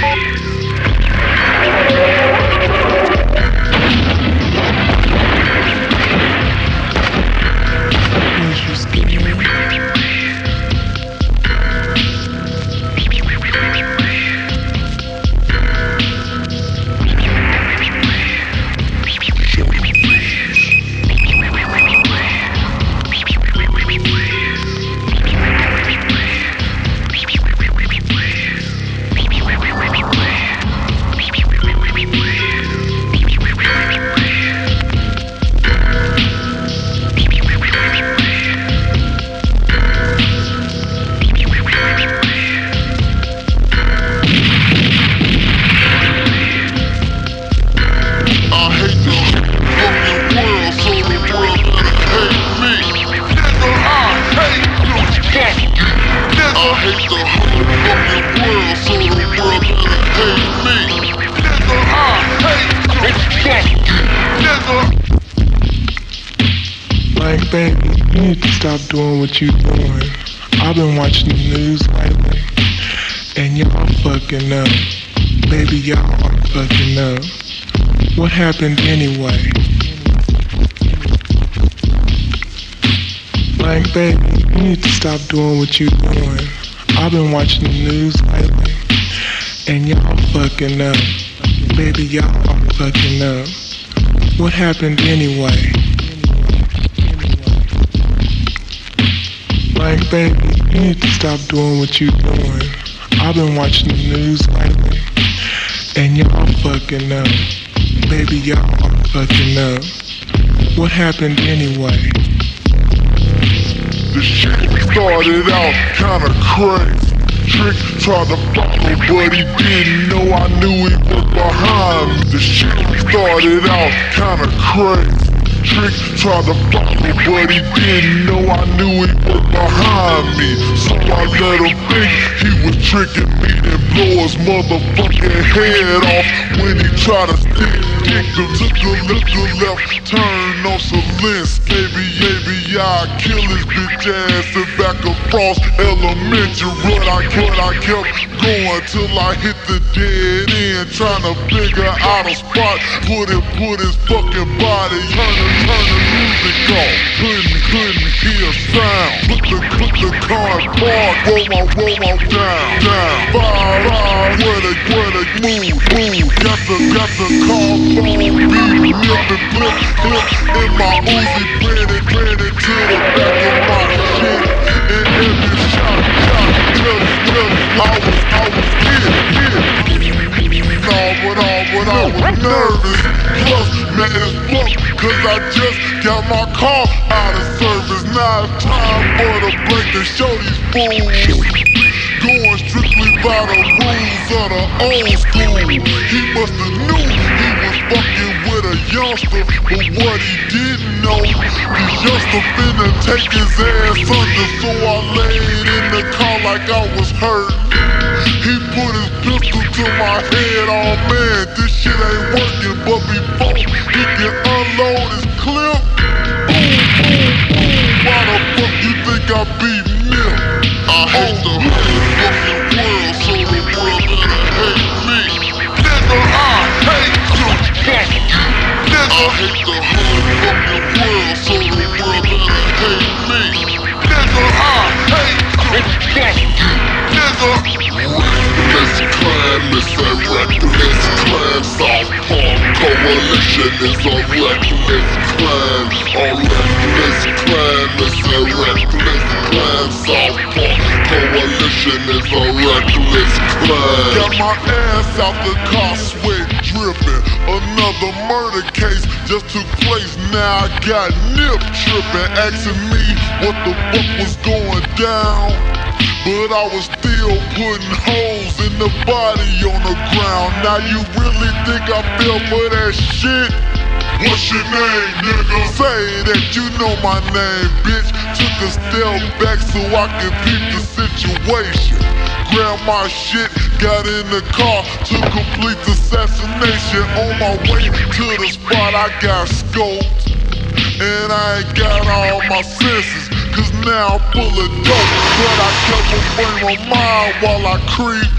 please. Doing what you doing. I've been watching the news lately, and y'all fucking up. Baby, y'all are fucking up. What happened anyway? Like, baby, you need to stop doing what you're doing. I've been watching the news lately, and y'all fucking up. Baby, y'all are fucking up. What happened anyway? Like, baby, you need to stop doing what you're doing. I've been watching the news lately, and y'all fucking up. Baby, y'all are fucking up. What happened anyway? The shit started out kinda crazy. Trick tried to follow, but he didn't know I knew he was behind me. The shit started out kinda crazy. Trick tried to follow, but he didn't know I knew he was behind me. So I let him think he was tricking me and blow his motherfucking head off when he tried to stick dick. Took a little left turn on Celeste. Baby, baby, I kill his bitch ass and back across elementary. But I kept, I kept going till I hit the dead end, trying to figure out a spot. Put it, put his fucking body, turn the music off. Couldn't, couldn't hear sound. Put the, put the car in park, roll my, roll my down, down. Fire, fire, where the, where the move, move. Got the, got the car phone beat, nipping, flip, flip. In my Uzi, granted, granted to the back Cause I just got my car out of service. Now it's time for the break to show these fools. Going strictly by the rules of the old school. He must have knew he was fucking with a youngster, but what he didn't know, this youngster finna take his ass under. So I laid in the car like I was hurt. He put his pistol to my head, oh man, this shit ain't working. But before he can unload his clip, boom, boom, boom, why the fuck you think I beat Nip? I hate the whole fucking world, so the world better hate me. Nigga, I hate you. Nigga, I hate the whole fucking world, so the world better hate me. Nigga, I hate you. Nigga, Park coalition is a reckless clan A reckless clan, it's a reckless clan South Park coalition is a reckless clan Got my ass out the car, sweat dripping. Another murder case just took place. Now I got Nip tripping. Asking me what the fuck was going down but I was still putting holes in the body on the ground. Now you really think I fell for that shit? What's your name, nigga? Say that you know my name, bitch. Took a step back so I could peep the situation. Grabbed my shit, got in the car to complete the assassination. On my way to the spot, I got scoped. And I ain't got all my senses. Cause now I'm full of dope But I kept a frame of mind while I creeped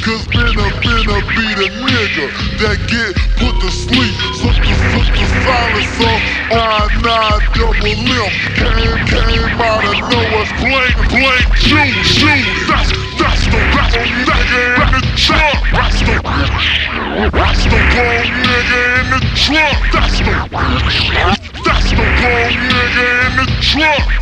Cause finna, finna be the nigga that get put to sleep. Sister, sister, silence on I nine double limp. Came, came out of nowhere, blank, blank, shoot, shoot. That's, that's the, that's the nigga in the truck. That's the, that's the wrong nigga in the truck. That's the, that's the wrong nigga in the truck.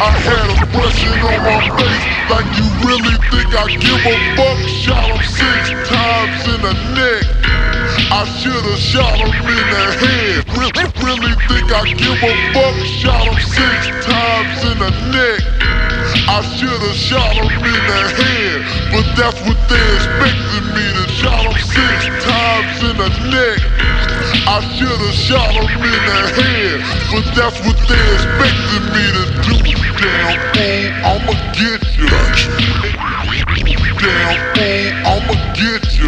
I had on my face like you really think I give a fuck. Shot him six times in the neck. I should've shot him in the head. Really, really think I give a fuck? Shot him six times in the neck. I should've shot him in the head, but that's what they expected me to shot him six times in the neck. I should've shot him in the head, but that's what they expected me to do. Fool, I'ma get you. Damn fool, I'ma get you.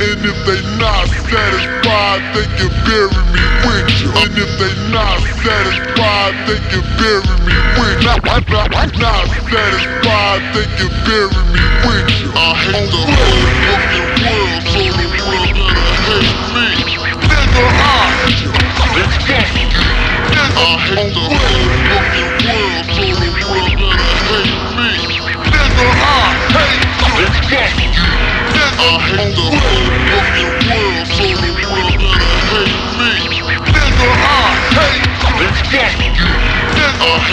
And if they not satisfied, they can bury me with you. And if they not satisfied, they can bury me with you. Not, not, not, satisfied, they can bury me with you. I hate the whole fucking world, so the world better hate me. Nigga, I, fuck you. I hate the whole fucking world,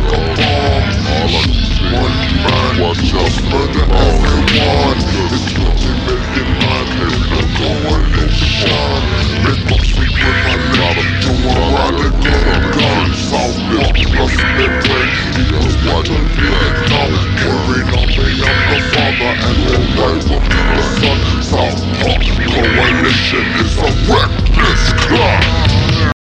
All I see is the everyone It's ultimate in mind, and I'm going to shine